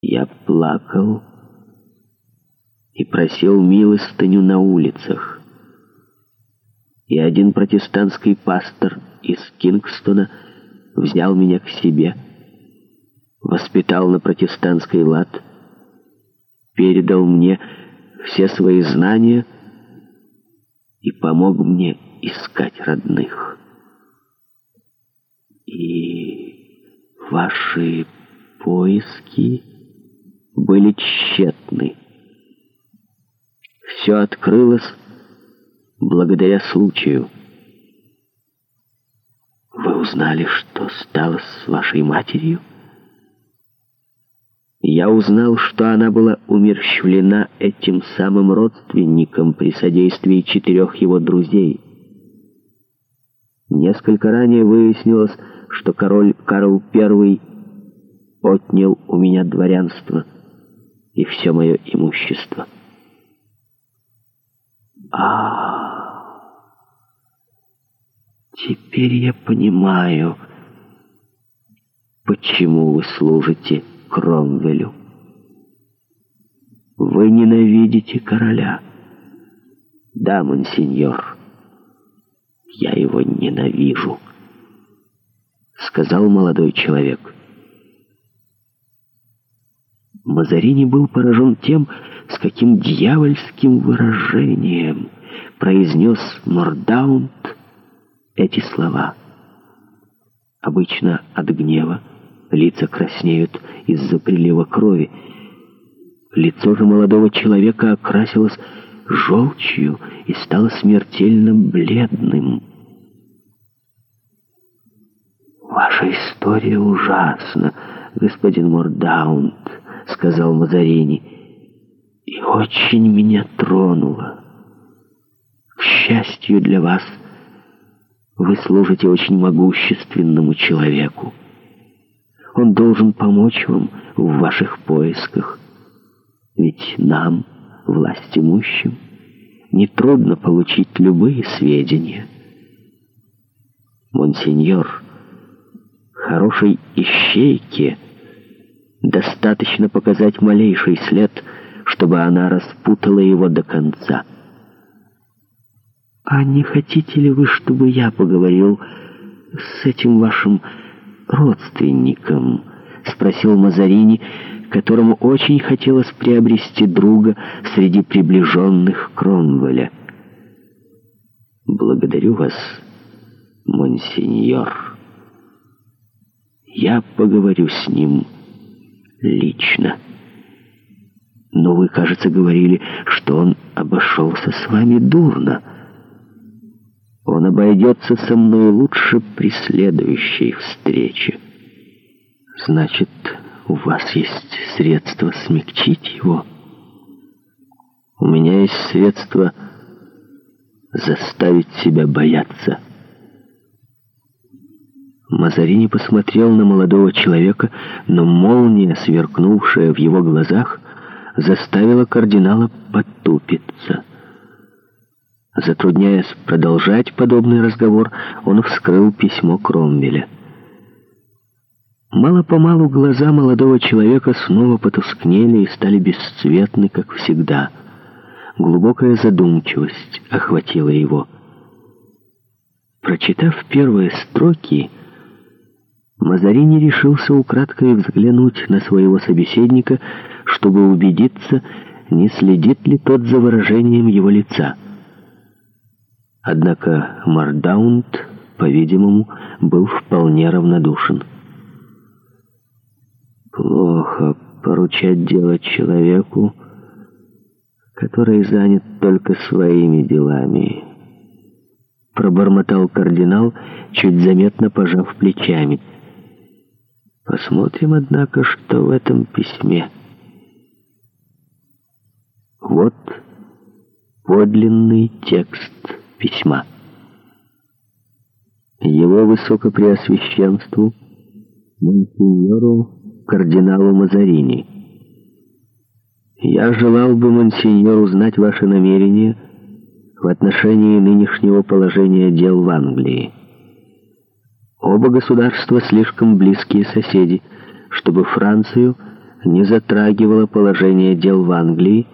Я плакал и просил милостыню на улицах. И один протестантский пастор из Кингстона взял меня к себе, воспитал на протестантский лад, передал мне все свои знания и помог мне искать родных. И ваши поиски были тщетны. Все открылось благодаря случаю. «Вы узнали, что стало с вашей матерью?» Я узнал, что она была умерщвлена этим самым родственником при содействии четырех его друзей. Несколько ранее выяснилось, что король Карл I отнял у меня дворянство — и все мое имущество. А теперь я понимаю, почему вы служите Кромвелю. Вы ненавидите короля. Да, монсеньор, я его ненавижу, сказал молодой человек. — Мазарини был поражен тем, с каким дьявольским выражением произнес Мордаунд эти слова. Обычно от гнева лица краснеют из-за прилива крови. Лицо же молодого человека окрасилось желчью и стало смертельно бледным. «Ваша история ужасна, господин Мордаунд», сказал Мазарини. «И очень меня тронуло. К счастью для вас, вы служите очень могущественному человеку. Он должен помочь вам в ваших поисках. Ведь нам, власть имущим, нетрудно получить любые сведения. Монсеньор, хорошей ищейке — Достаточно показать малейший след, чтобы она распутала его до конца. «А не хотите ли вы, чтобы я поговорил с этим вашим родственником?» — спросил Мазарини, которому очень хотелось приобрести друга среди приближенных Кронвеля. «Благодарю вас, монсеньор. Я поговорю с ним» лично. Но вы, кажется, говорили, что он обошелся с вами дурно. Он обойдется со мной лучше при следующей встрече. Значит, у вас есть средства смягчить его? У меня есть средства заставить себя бояться». Мазарини посмотрел на молодого человека, но молния, сверкнувшая в его глазах, заставила кардинала потупиться. Затрудняясь продолжать подобный разговор, он вскрыл письмо Кромвеля. Мало-помалу глаза молодого человека снова потускнели и стали бесцветны, как всегда. Глубокая задумчивость охватила его. Прочитав первые строки, Мазарини решился украдкой взглянуть на своего собеседника, чтобы убедиться, не следит ли тот за выражением его лица. Однако Мардаунд, по-видимому, был вполне равнодушен. «Плохо поручать дело человеку, который занят только своими делами», — пробормотал кардинал, чуть заметно пожав плечами — Посмотрим, однако, что в этом письме. Вот подлинный текст письма. Его Высокопреосвященству, монсеньору кардиналу Мазарини. Я желал бы, монсеньор, узнать ваше намерение в отношении нынешнего положения дел в Англии. Оба государства слишком близкие соседи, чтобы Францию не затрагивало положение дел в Англии,